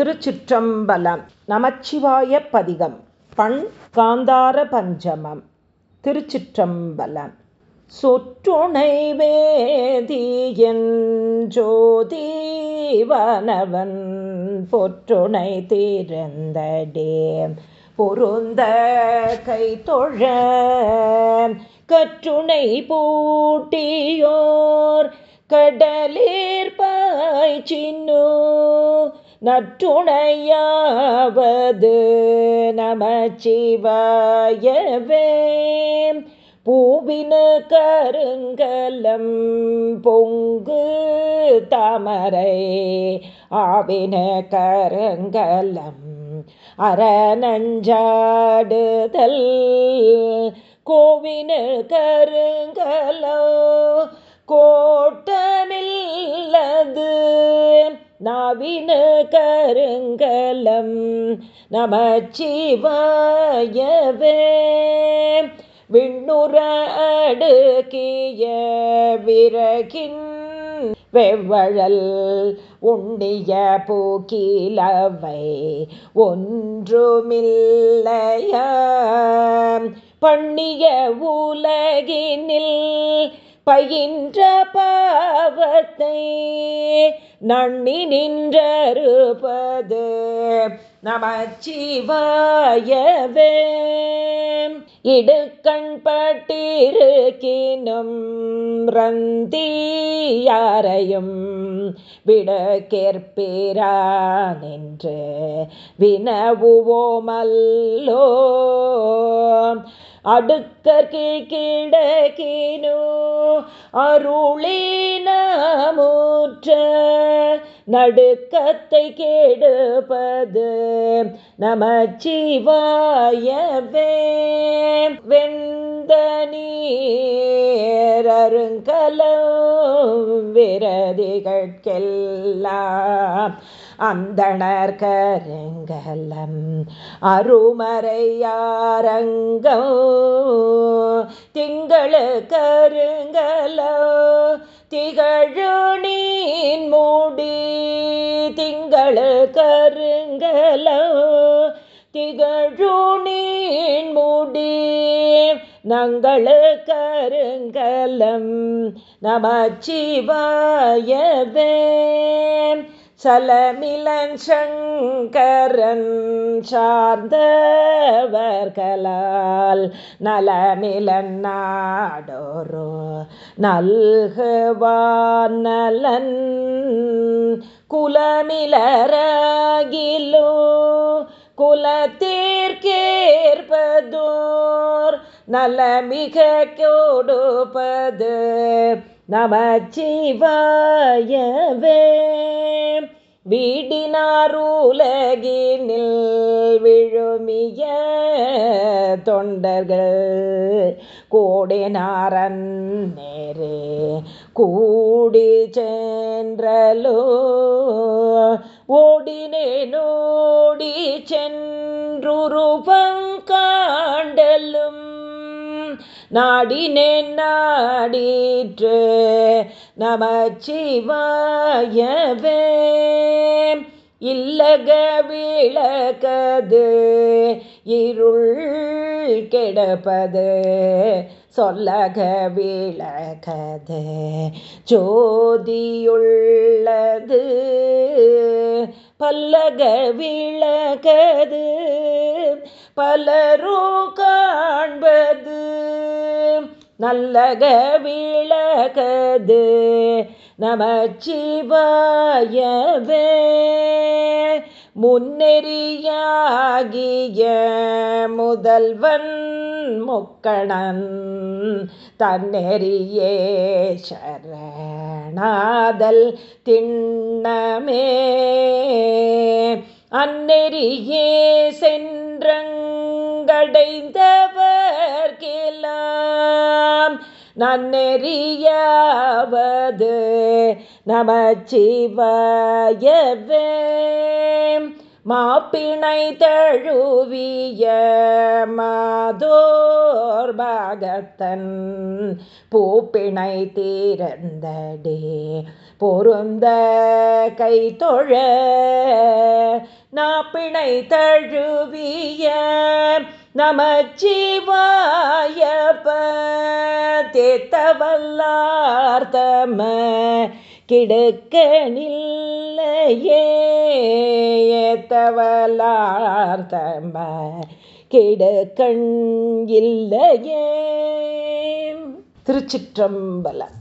திருச்சிற்றம்பலம் நமச்சிவாய பதிகம். பண் காந்தார பஞ்சமம். திருச்சிற்றம்பலம். சொற்றுணை வேதியன் ஜோதிவனவன் பொற்றுணை தீர்ந்தடே. பொருந்த கை தொழ கற்றுணை பூட்டியோர் கடலேற்பாய் சின்னோ நற்றுணையாவது நமச்சிவாயவே. பூவின கருங்கலம் பொங்கு தாமரை ஆவின கருங்கலம் அரணஞ்சாடுதல் கோவின கருங்கலோ கோ நாவின கருங்கலம் நமச்சிவாயவே. விண்ணுற அடுக்கிய விறகின் வெவ்வழல் உண்ணிய பூக்கிலவை ஒன்றுமில்லைய. பண்ணிய உலகினில் பயின்ற பாவத்தை நன்னி நின்றருபது. நமச்சிவாயவே. இடுக்கண் பட்டிருக்கினும் ரந்தியாரையும் விடக்கேற்பிரான் என்று வினவுவோமல்லோ. அடுக்கர் கீழ்கிடக்கினோ அருளினமுற்ற நடுக்கத்தை கேடுபது நமச்சிவாயவே. வெந்த நீரருங்கலம் விரதிகட்கெல்லாம். அந்தணர் கருங்கலம் அருமறையாரங்கோ திங்களு கருங்கலோ திகழ் நீன் மூடி திங்களு கருங்கலோ திகழு நீன் மூடி நங்களு கருங்கலம். நமச்சிவாயவே. சலமிலன் சங்கரன் சார்ந்தவர்களால் நலமிலன் நாடோரோ நல்குவான் நலன் குலமிலராகிலோ குலத்தீர்க்கேற்பதோர் நலமிக கொடுப்பது நமச்சிவாயவே. வீடினாரூலகினில் விழுமிய தொண்டர்கள். கோடினாரன் நேரே கூடி சென்றலோ ஓடினேனோடி சென்றுருவங்காண்டலும் நாடினேன் நாடிற்று நமச்சிவாயவே. இல்லக விளக்கது இருள் கெடப்பது சொல்லக விளக்கது ஜோதியுள்ளது. பல்லக விளக்கது பலரோ காண்பது நல்லக விளக்கது. நமச்சிவாயவே முன்னெறியாகிய முதல்வன் முக்கணன் தன்னெறியே சரணாதல் திண்ணமே. அந்நெறியே சென்றங்கடைந்தவர்கெல்லாம் நன்னெறியாவது நமச்சிவாயவே மாப்பிணை தழுவிய மாதோர் பாகத்தன் பூப்பிணை தீரந்தடே. பொருந்த கை தொழ நாப்பிணை தழுவிய நமச்சிவாய தேத்தவல்லார்த்தம கிடக்க நில்லையே. ஏத்தவலார்த்தம கிடக்கண் இல்லையே. திருச்சிற்றம்பலம்.